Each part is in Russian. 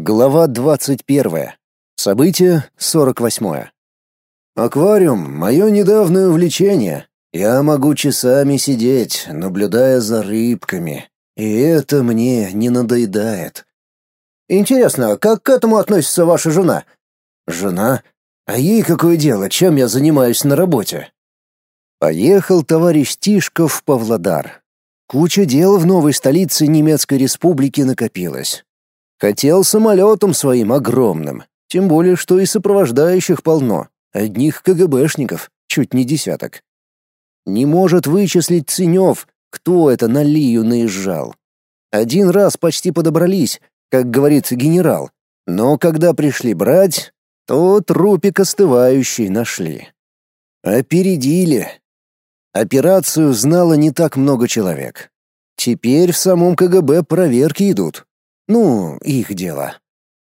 Глава 21. Событие 48. Аквариум — мое недавнее увлечение. Я могу часами сидеть, наблюдая за рыбками. И это мне не надоедает. Интересно, как к этому относится ваша жена? Жена? А ей какое дело, чем я занимаюсь на работе? Поехал товарищ Тишков в Павлодар. Куча дел в новой столице немецкой республики накопилась. Хотел самолетом своим огромным, тем более, что и сопровождающих полно, одних КГБшников, чуть не десяток. Не может вычислить Ценев, кто это на Лию наезжал. Один раз почти подобрались, как говорит генерал, но когда пришли брать, то трупик остывающий нашли. Опередили. Операцию знало не так много человек. Теперь в самом КГБ проверки идут. Ну, их дело.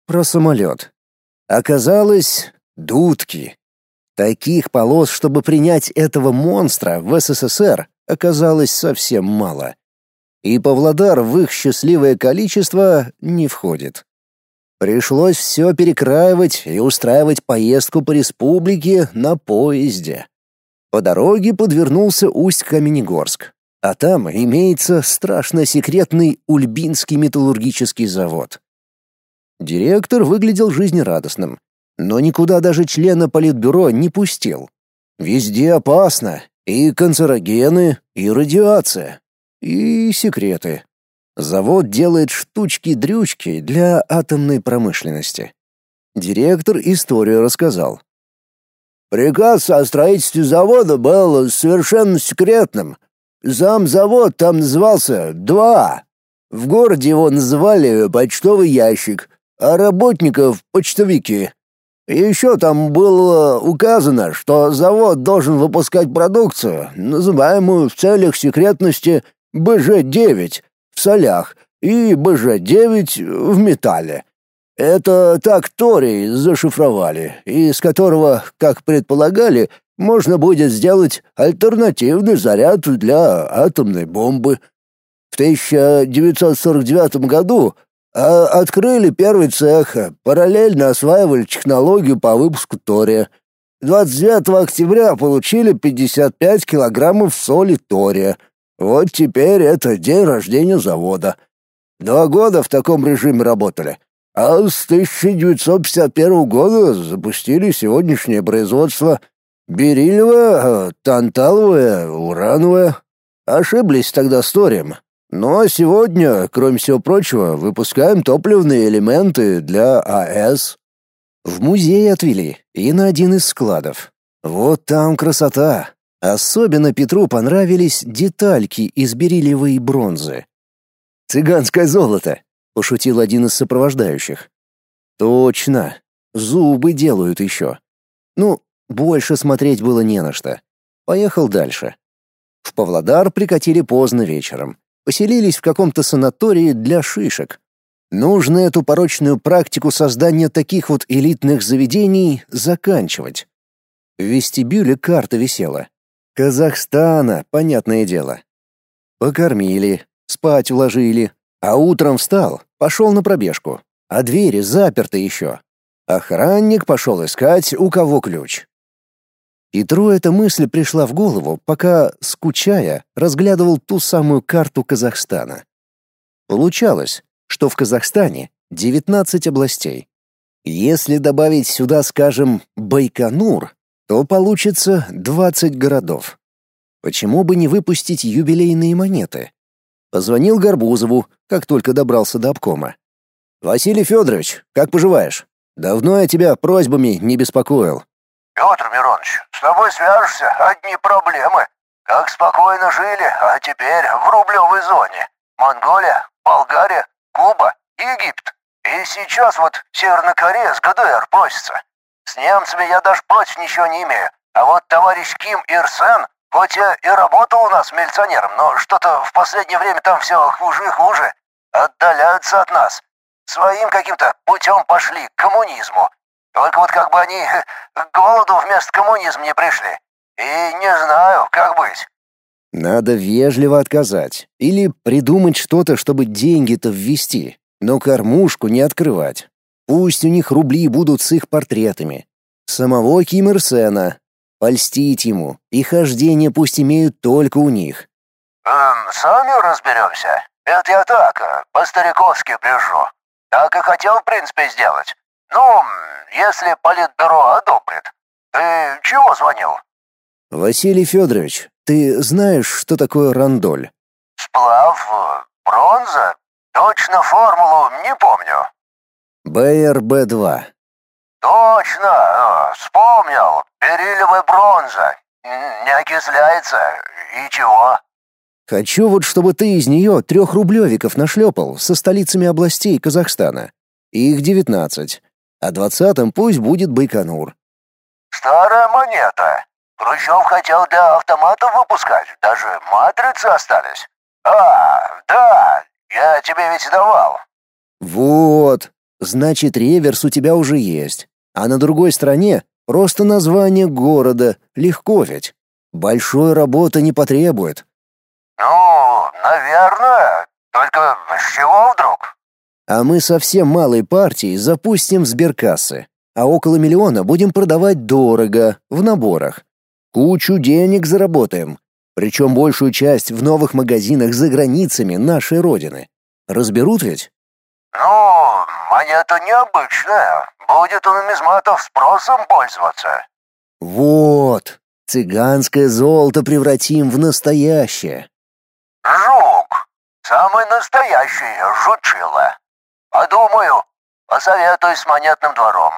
Про самолет. Оказалось, дудки. Таких полос, чтобы принять этого монстра в СССР, оказалось совсем мало. И Павлодар в их счастливое количество не входит. Пришлось все перекраивать и устраивать поездку по республике на поезде. По дороге подвернулся Усть-Каменегорск. А там имеется страшно секретный Ульбинский металлургический завод. Директор выглядел жизнерадостным, но никуда даже члена политбюро не пустил. Везде опасно, и канцерогены, и радиация, и секреты. Завод делает штучки-дрючки для атомной промышленности. Директор историю рассказал. Приказ о строительстве завода был совершенно секретным, Замзавод там назывался «Два». В городе его называли «Почтовый ящик», а работников — «Почтовики». еще там было указано, что завод должен выпускать продукцию, называемую в целях секретности БЖ-9 в солях и БЖ-9 в металле. Это так Тори зашифровали, из которого, как предполагали, можно будет сделать альтернативный заряд для атомной бомбы. В 1949 году а, открыли первый цех, параллельно осваивали технологию по выпуску тория. 29 октября получили 55 килограммов соли тория. Вот теперь это день рождения завода. Два года в таком режиме работали. А с 1951 года запустили сегодняшнее производство Берилловая, танталовая, урановая. Ошиблись тогда с торием. Но сегодня, кроме всего прочего, выпускаем топливные элементы для АЭС. В музей отвели и на один из складов. Вот там красота. Особенно Петру понравились детальки из бериллиевой бронзы. «Цыганское золото», — пошутил один из сопровождающих. «Точно. Зубы делают еще. Ну, больше смотреть было не на что. Поехал дальше. В Павлодар прикатили поздно вечером. Поселились в каком-то санатории для шишек. Нужно эту порочную практику создания таких вот элитных заведений заканчивать. В вестибюле карта висела. Казахстана, понятное дело. Покормили, спать уложили, а утром встал, пошел на пробежку, а двери заперты еще. Охранник пошел искать, у кого ключ. Петру эта мысль пришла в голову, пока, скучая, разглядывал ту самую карту Казахстана. Получалось, что в Казахстане 19 областей. Если добавить сюда, скажем, Байконур, то получится 20 городов. Почему бы не выпустить юбилейные монеты? Позвонил Горбузову, как только добрался до обкома. «Василий Федорович, как поживаешь? Давно я тебя просьбами не беспокоил. Петр Миронович, с тобой свяжешься, одни проблемы. Как спокойно жили, а теперь в рублевой зоне. Монголия, Болгария, Куба, Египет. И сейчас вот Северная Корея с ГДР просится. С немцами я даже против ничего не имею. А вот товарищ Ким Ир Сен, хоть и работал у нас милиционером, но что-то в последнее время там все хуже и хуже. Отдаляются от нас. Своим каким-то путем пошли к коммунизму. Только вот как бы они к голоду вместо коммунизма не пришли. И не знаю, как быть». Надо вежливо отказать или придумать что-то, чтобы деньги-то ввести. Но кормушку не открывать. Пусть у них рубли будут с их портретами. Самого Ким Ир Сена. Польстить ему, и хождение пусть имеют только у них. Эм, сами разберемся. Это я так, э, по-стариковски брежу. Так и хотел, в принципе, сделать. Ну, если политбюро одобрит. Ты чего звонил? Василий Федорович, ты знаешь, что такое рандоль? Сплав, бронза? Точно формулу не помню. БРБ-2. Точно, э, вспомнил. Бериллиевая бронза. Не окисляется. И чего? Хочу вот, чтобы ты из нее трех рублевиков нашлепал со столицами областей Казахстана. Их девятнадцать. А двадцатым пусть будет Байконур. Старая монета. Хрущев хотел для автоматов выпускать. Даже матрицы остались. А, да, я тебе ведь давал. Вот. Значит, реверс у тебя уже есть. А на другой стороне просто название города. Легко ведь. Большой работы не потребует. Ну, наверное. Только с чего вдруг? А мы совсем малой партией запустим сберкассы. А около миллиона будем продавать дорого, в наборах. Кучу денег заработаем. Причем большую часть в новых магазинах за границами нашей родины. Разберут ведь? Ну, монета необычная. Будет у нумизматов спросом пользоваться. Вот. Цыганское золото превратим в настоящее. Жук. Самый настоящий жучила. Подумаю, посоветуй с монетным двором.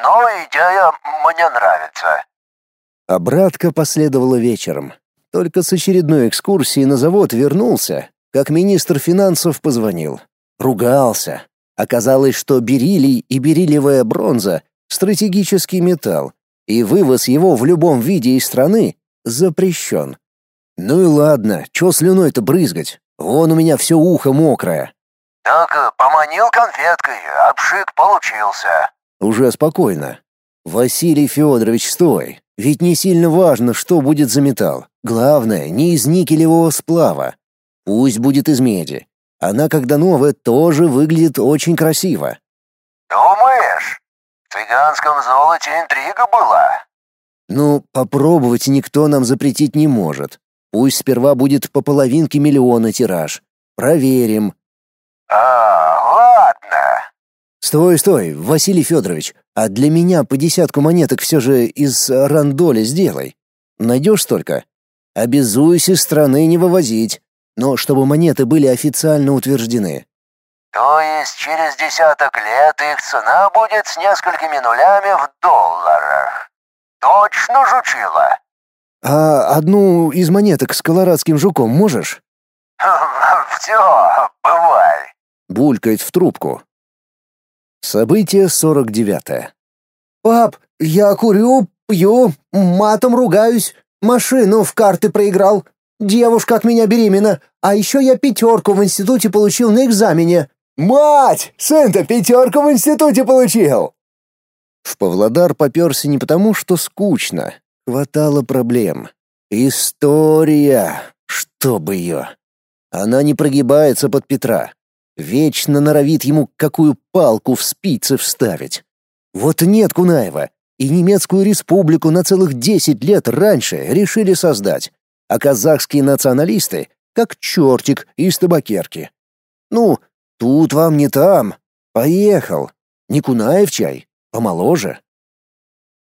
Но идея мне нравится. Обратка последовала вечером. Только с очередной экскурсии на завод вернулся, как министр финансов позвонил. Ругался. Оказалось, что бериллий и бериллиевая бронза — стратегический металл, и вывоз его в любом виде из страны запрещен. Ну и ладно, чё слюной-то брызгать? Вон у меня все ухо мокрое. Так поманил конфеткой, обшик получился. Уже спокойно. Василий Федорович, стой. Ведь не сильно важно, что будет за металл. Главное, не из никелевого сплава. Пусть будет из меди. Она, когда новая, тоже выглядит очень красиво. Думаешь? В цыганском золоте интрига была. Ну, попробовать никто нам запретить не может. Пусть сперва будет по половинке миллиона тираж. Проверим. А, ладно. Стой, стой, Василий Федорович, а для меня по десятку монеток все же из рандоля сделай. Найдешь столько? Обязуюсь из страны не вывозить, но чтобы монеты были официально утверждены. То есть через десяток лет их цена будет с несколькими нулями в долларах. Точно жучила? А одну из монеток с колорадским жуком можешь? Все, бывай. Булькает в трубку. Событие 49. Пап, я курю, пью, матом ругаюсь, машину в карты проиграл. Девушка от меня беременна, а еще я пятерку в институте получил на экзамене. Мать, сын-то пятерку в институте получил. В Павлодар попёрся не потому, что скучно. Хватало проблем. История, чтоб ее. Она не прогибается под Петра. Вечно норовит ему какую палку в спицы вставить. Вот нет Кунаева, и немецкую республику на целых десять лет раньше решили создать, а казахские националисты — как чертик из табакерки. Ну, тут вам не там. Поехал. Не Кунаев чай, помоложе.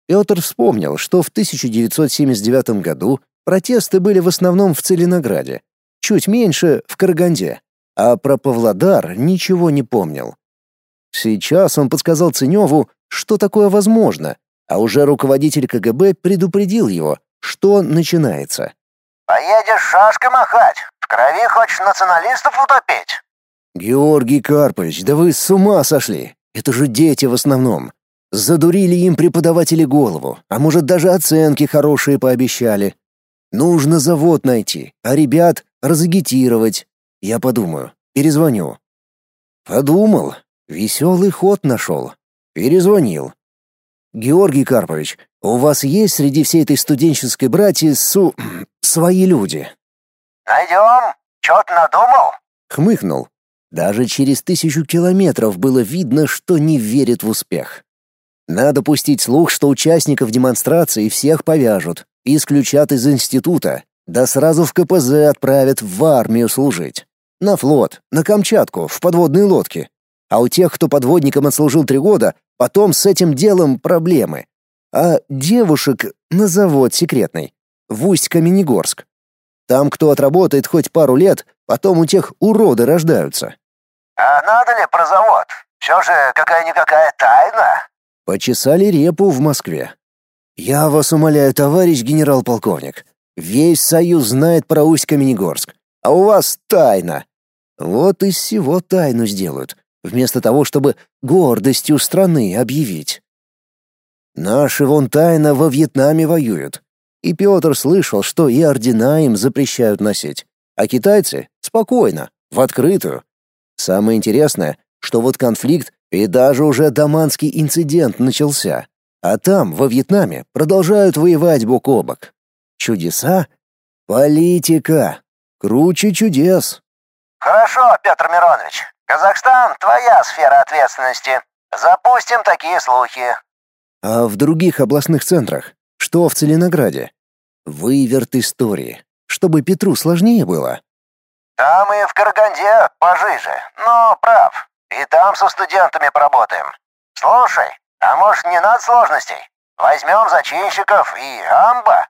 Петр вспомнил, что в 1979 году протесты были в основном в Целинограде, чуть меньше — в Караганде а про Павлодар ничего не помнил. Сейчас он подсказал Ценеву, что такое возможно, а уже руководитель КГБ предупредил его, что начинается. «Поедешь шашкой махать, в крови хочешь националистов утопить?» «Георгий Карпович, да вы с ума сошли! Это же дети в основном. Задурили им преподаватели голову, а может даже оценки хорошие пообещали. Нужно завод найти, а ребят разагитировать, я подумаю, перезвоню. Подумал, веселый ход нашел. Перезвонил. Георгий Карпович, у вас есть среди всей этой студенческой братьи су... свои люди? Найдем. Чё ты надумал? Хмыкнул. Даже через тысячу километров было видно, что не верит в успех. Надо пустить слух, что участников демонстрации всех повяжут исключат из института, да сразу в КПЗ отправят в армию служить. На флот, на Камчатку, в подводные лодки. А у тех, кто подводником отслужил три года, потом с этим делом проблемы. А девушек на завод секретный, в Усть-Каменегорск. Там кто отработает хоть пару лет, потом у тех уроды рождаются. А надо ли про завод? Все же какая-никакая тайна. Почесали репу в Москве. Я вас умоляю, товарищ генерал-полковник. Весь Союз знает про Усть-Каменегорск. А у вас тайна. Вот из всего тайну сделают, вместо того, чтобы гордостью страны объявить. Наши вон тайно во Вьетнаме воюют. И Петр слышал, что и ордена им запрещают носить. А китайцы — спокойно, в открытую. Самое интересное, что вот конфликт и даже уже Даманский инцидент начался. А там, во Вьетнаме, продолжают воевать бок о бок. Чудеса? Политика. Круче чудес. Хорошо, Петр Миронович. Казахстан — твоя сфера ответственности. Запустим такие слухи. А в других областных центрах? Что в Целинограде? Выверт истории. Чтобы Петру сложнее было. Там и в Караганде пожиже, но прав. И там со студентами поработаем. Слушай, а может не надо сложностей? Возьмем зачинщиков и амба?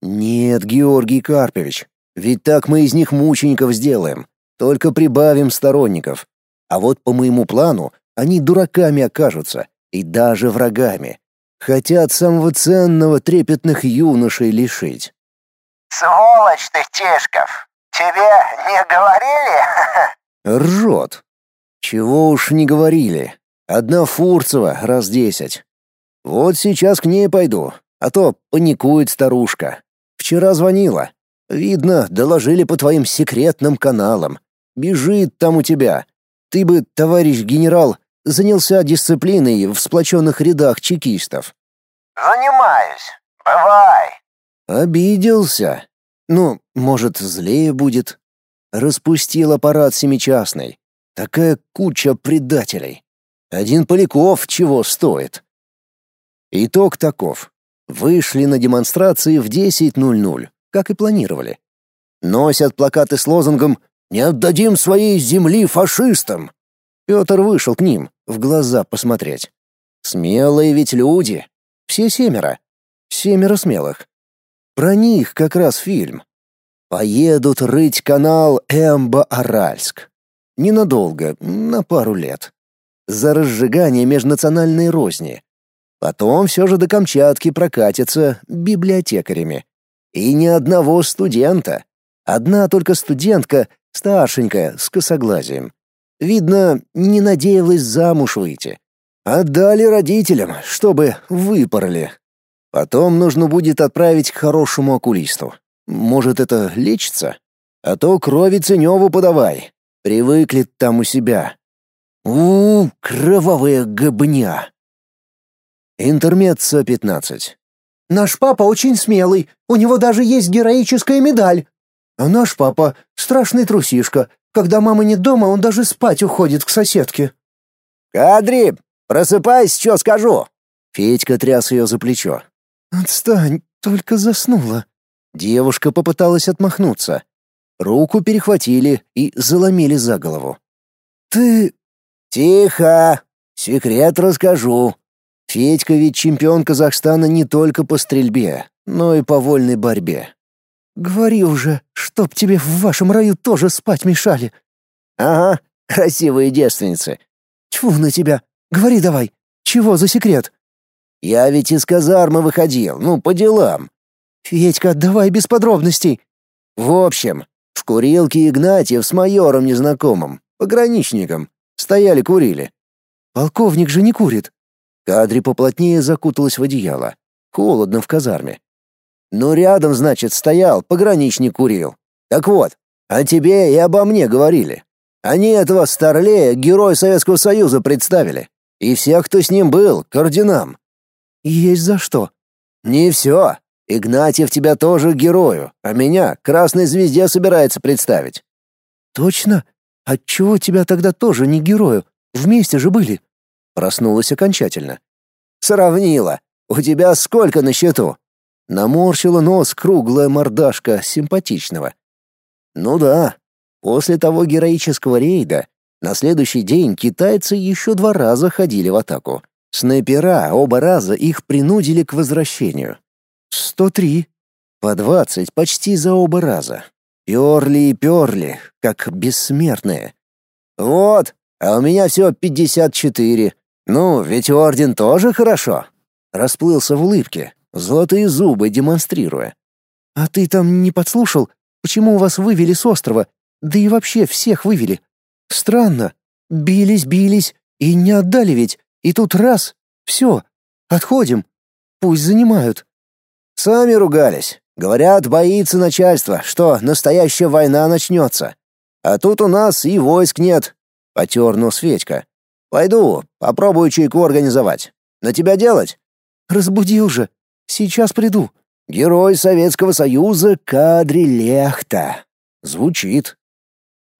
Нет, Георгий Карпович, ведь так мы из них мучеников сделаем. Только прибавим сторонников. А вот по моему плану они дураками окажутся и даже врагами. Хотят самого ценного трепетных юношей лишить. Сволочь ты, Тишков! Тебе не говорили? Ржет. Чего уж не говорили. Одна Фурцева раз десять. Вот сейчас к ней пойду, а то паникует старушка. Вчера звонила. Видно, доложили по твоим секретным каналам. Бежит там у тебя. Ты бы, товарищ генерал, занялся дисциплиной в сплоченных рядах чекистов. Занимаюсь. Бывай. Обиделся. Ну, может, злее будет. Распустил аппарат семичастный. Такая куча предателей. Один Поляков чего стоит. Итог таков. Вышли на демонстрации в 10.00, как и планировали. Носят плакаты с лозунгом «Не отдадим своей земли фашистам!» Петр вышел к ним, в глаза посмотреть. Смелые ведь люди. Все семеро. Семеро смелых. Про них как раз фильм. Поедут рыть канал Эмба-Аральск. Ненадолго, на пару лет. За разжигание межнациональной розни. Потом все же до Камчатки прокатятся библиотекарями. И ни одного студента. Одна только студентка, старшенькая, с косоглазием. Видно, не надеялась замуж выйти. Отдали родителям, чтобы выпороли. Потом нужно будет отправить к хорошему окулисту. Может, это лечится? А то крови Ценеву подавай. Привыкли там у себя. у, -у кровавая гобня. Интермеццо 15. Наш папа очень смелый, у него даже есть героическая медаль. А наш папа страшный трусишка. Когда мама нет дома, он даже спать уходит к соседке. Кадри, просыпайся, что скажу. Федька тряс ее за плечо. Отстань, только заснула. Девушка попыталась отмахнуться. Руку перехватили и заломили за голову. Ты Тихо. Секрет расскажу. Федька ведь чемпион Казахстана не только по стрельбе, но и по вольной борьбе. Говори уже, чтоб тебе в вашем раю тоже спать мешали. Ага, красивые девственницы. Тьфу на тебя. Говори давай. Чего за секрет? Я ведь из казармы выходил, ну, по делам. Федька, давай без подробностей. В общем, в курилке Игнатьев с майором незнакомым, пограничником, стояли курили. Полковник же не курит. Кадри поплотнее закуталась в одеяло. Холодно в казарме. Ну, рядом, значит, стоял, пограничник курил. Так вот, о тебе и обо мне говорили. Они этого Старлея, герой Советского Союза, представили. И всех, кто с ним был, к орденам. Есть за что. Не все. Игнатьев тебя тоже герою, а меня Красной Звезде собирается представить. Точно? Отчего тебя тогда тоже не герою? Вместе же были. Проснулась окончательно. Сравнила. У тебя сколько на счету? Наморщила нос круглая мордашка симпатичного. Ну да, после того героического рейда на следующий день китайцы еще два раза ходили в атаку. Снайпера оба раза их принудили к возвращению. Сто три. По двадцать почти за оба раза. Перли и перли, как бессмертные. Вот, а у меня пятьдесят четыре. Ну, ведь орден тоже хорошо. Расплылся в улыбке, золотые зубы демонстрируя. А ты там не подслушал, почему вас вывели с острова? Да и вообще всех вывели. Странно. Бились, бились и не отдали ведь. И тут раз — все, отходим. Пусть занимают. Сами ругались. Говорят, боится начальство, что настоящая война начнется. А тут у нас и войск нет. Потер нос Федька. Пойду, попробую чайку организовать. На тебя делать? Разбудил же. Сейчас приду. Герой Советского Союза Кадри Лехта. Звучит.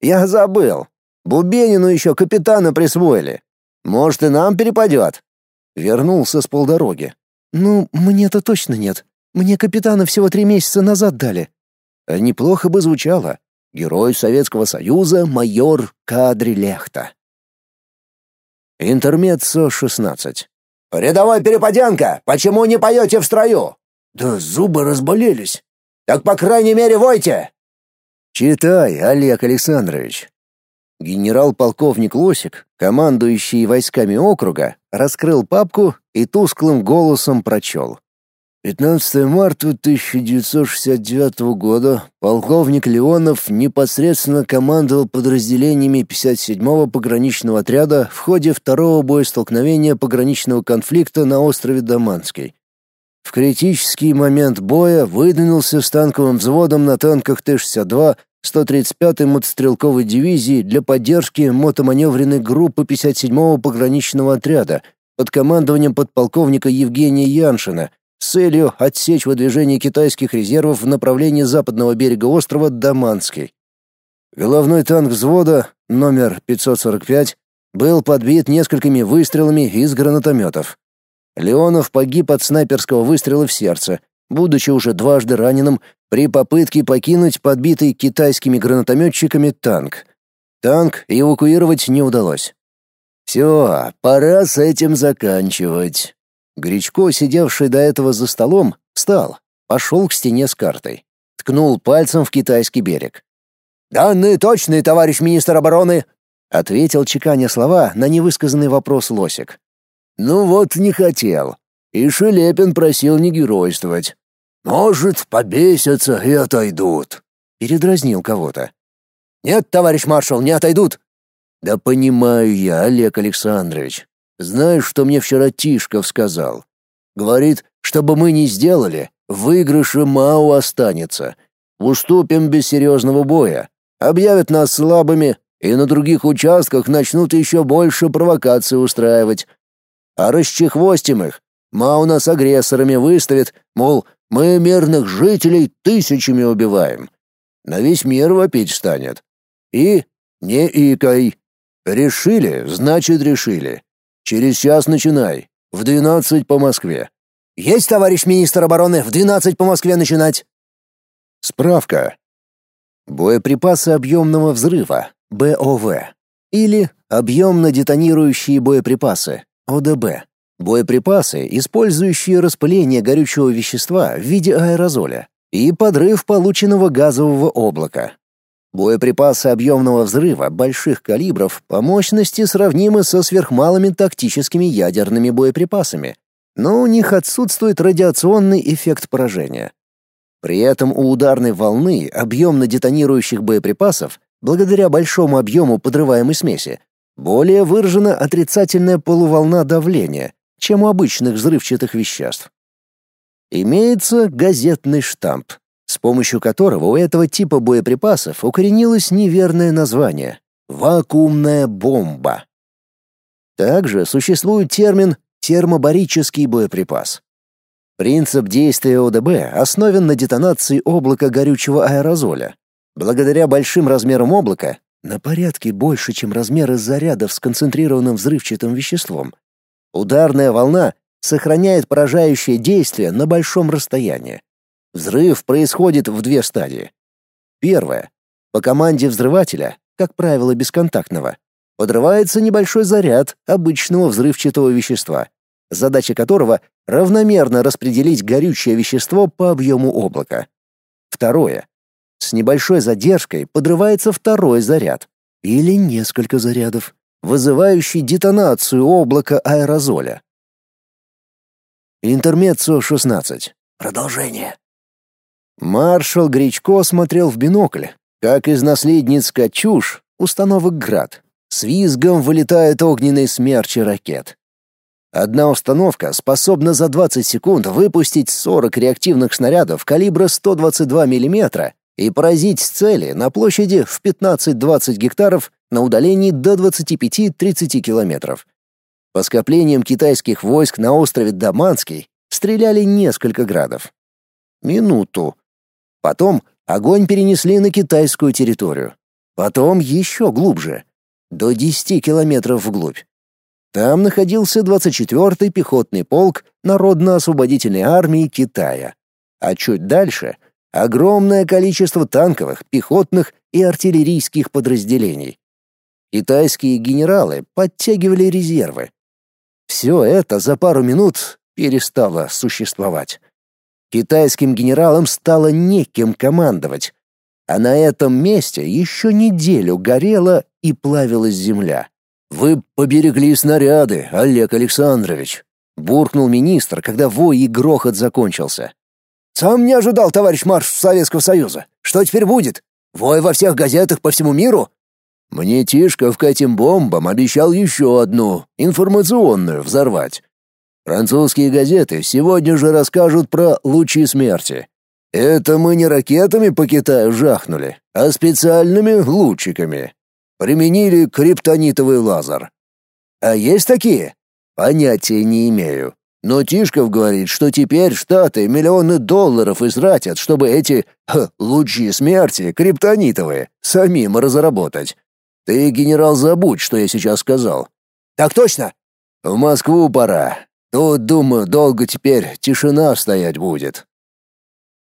Я забыл. Бубенину еще капитана присвоили. Может, и нам перепадет. Вернулся с полдороги. Ну, мне-то точно нет. Мне капитана всего три месяца назад дали. А неплохо бы звучало. Герой Советского Союза майор Кадри Лехта. Интермеццо 16. «Рядовой Перепаденко, почему не поете в строю?» «Да зубы разболелись». «Так, по крайней мере, войте!» «Читай, Олег Александрович». Генерал-полковник Лосик, командующий войсками округа, раскрыл папку и тусклым голосом прочел. 15 марта 1969 года полковник Леонов непосредственно командовал подразделениями 57-го пограничного отряда в ходе второго боестолкновения пограничного конфликта на острове Даманский. В критический момент боя выдвинулся с танковым взводом на танках Т-62 135-й мотострелковой дивизии для поддержки мотоманевренной группы 57-го пограничного отряда под командованием подполковника Евгения Яншина – с целью отсечь выдвижение китайских резервов в направлении западного берега острова Даманский. Головной танк взвода, номер 545, был подбит несколькими выстрелами из гранатометов. Леонов погиб от снайперского выстрела в сердце, будучи уже дважды раненым при попытке покинуть подбитый китайскими гранатометчиками танк. Танк эвакуировать не удалось. Все, пора с этим заканчивать. Гречко, сидевший до этого за столом, встал, пошел к стене с картой. Ткнул пальцем в китайский берег. «Данные точные, товарищ министр обороны!» — ответил чеканя слова на невысказанный вопрос Лосик. «Ну вот не хотел. И Шелепин просил не геройствовать. Может, побесятся и отойдут», — передразнил кого-то. «Нет, товарищ маршал, не отойдут». «Да понимаю я, Олег Александрович. Знаешь, что мне вчера Тишков сказал? Говорит, чтобы мы не сделали, выигрыше Мао останется. Уступим без серьезного боя. Объявят нас слабыми, и на других участках начнут еще больше провокаций устраивать. А расчехвостим их. Мао нас агрессорами выставит, мол, мы мирных жителей тысячами убиваем. На весь мир вопить станет. И не икай. Решили, значит решили. Через час начинай. В двенадцать по Москве. Есть, товарищ министр обороны, в двенадцать по Москве начинать. Справка. Боеприпасы объемного взрыва, БОВ, или объемно-детонирующие боеприпасы, ОДБ. Боеприпасы, использующие распыление горючего вещества в виде аэрозоля и подрыв полученного газового облака. Боеприпасы объемного взрыва больших калибров по мощности сравнимы со сверхмалыми тактическими ядерными боеприпасами, но у них отсутствует радиационный эффект поражения. При этом у ударной волны объемно детонирующих боеприпасов, благодаря большому объему подрываемой смеси, более выражена отрицательная полуволна давления, чем у обычных взрывчатых веществ. Имеется газетный штамп, помощью которого у этого типа боеприпасов укоренилось неверное название — вакуумная бомба. Также существует термин термобарический боеприпас. Принцип действия ОДБ основан на детонации облака горючего аэрозоля. Благодаря большим размерам облака на порядке больше, чем размеры зарядов с концентрированным взрывчатым веществом. Ударная волна сохраняет поражающее действие на большом расстоянии. Взрыв происходит в две стадии. Первая. По команде взрывателя, как правило бесконтактного, подрывается небольшой заряд обычного взрывчатого вещества, задача которого — равномерно распределить горючее вещество по объему облака. Второе. С небольшой задержкой подрывается второй заряд или несколько зарядов, вызывающий детонацию облака аэрозоля. Интермеццо 16. Продолжение. Маршал Гречко смотрел в бинокль, как из наследниц «Катюш» установок «Град» с визгом вылетают огненные смерчи ракет. Одна установка способна за 20 секунд выпустить 40 реактивных снарядов калибра 122 мм и поразить цели на площади в 15-20 гектаров на удалении до 25-30 километров. По скоплениям китайских войск на острове Даманский стреляли несколько градов. Минуту. Потом огонь перенесли на китайскую территорию. Потом еще глубже, до 10 километров вглубь. Там находился 24-й пехотный полк Народно-освободительной армии Китая. А чуть дальше — огромное количество танковых, пехотных и артиллерийских подразделений. Китайские генералы подтягивали резервы. Все это за пару минут перестало существовать. Китайским генералам стало некем командовать, а на этом месте еще неделю горела и плавилась земля. «Вы поберегли снаряды, Олег Александрович», — буркнул министр, когда вой и грохот закончился. «Сам не ожидал, товарищ марш Советского Союза. Что теперь будет? Вой во всех газетах по всему миру?» «Мне Тишков к этим бомбам обещал еще одну, информационную, взорвать. Французские газеты сегодня же расскажут про лучи смерти. Это мы не ракетами по Китаю жахнули, а специальными лучиками. Применили криптонитовый лазер. А есть такие? Понятия не имею. Но Тишков говорит, что теперь Штаты миллионы долларов истратят, чтобы эти ха, лучи смерти криптонитовые самим разработать. Ты, генерал, забудь, что я сейчас сказал. Так точно. В Москву пора. Тут, думаю, долго теперь тишина стоять будет.